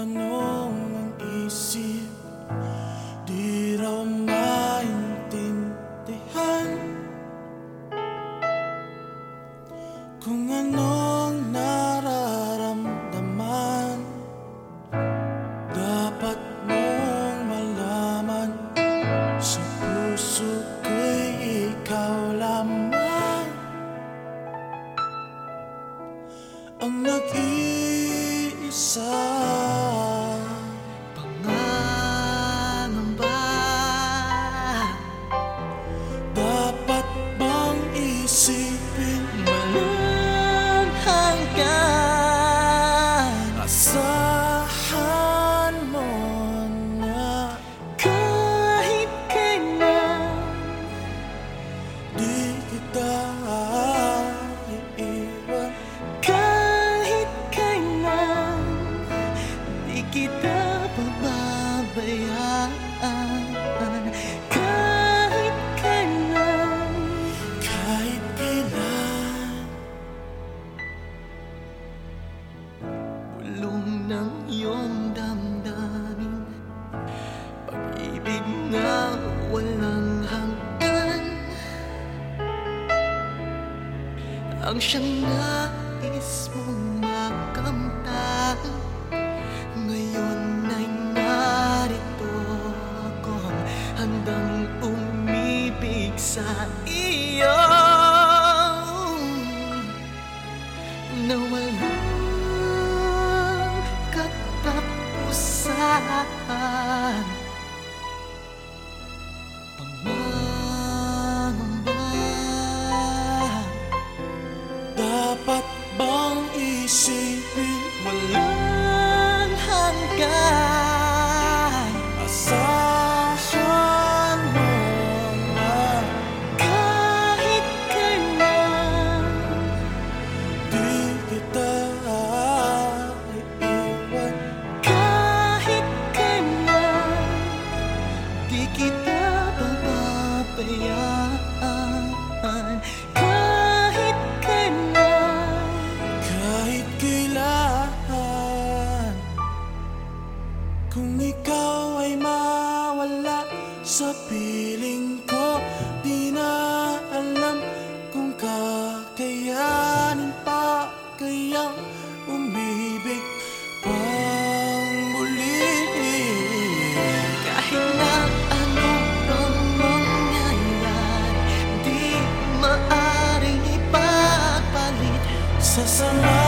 tanong ng isip Di raw maintindihan. Kung anong nararamdaman Dapat mong malaman. Sa puso ko'y ikaw lamang Ang nag-iisa na walang hanggan. Ang siyang nais mong makamtan Ngayon ay narito ako. Handang umibig sa iyo. Na walang katapusan Sa piling ko, di na alam kung kakayanin pa kayang umibig pang muli. Kahit na ano pang mangyayari, di maaring ipagpalit sa sama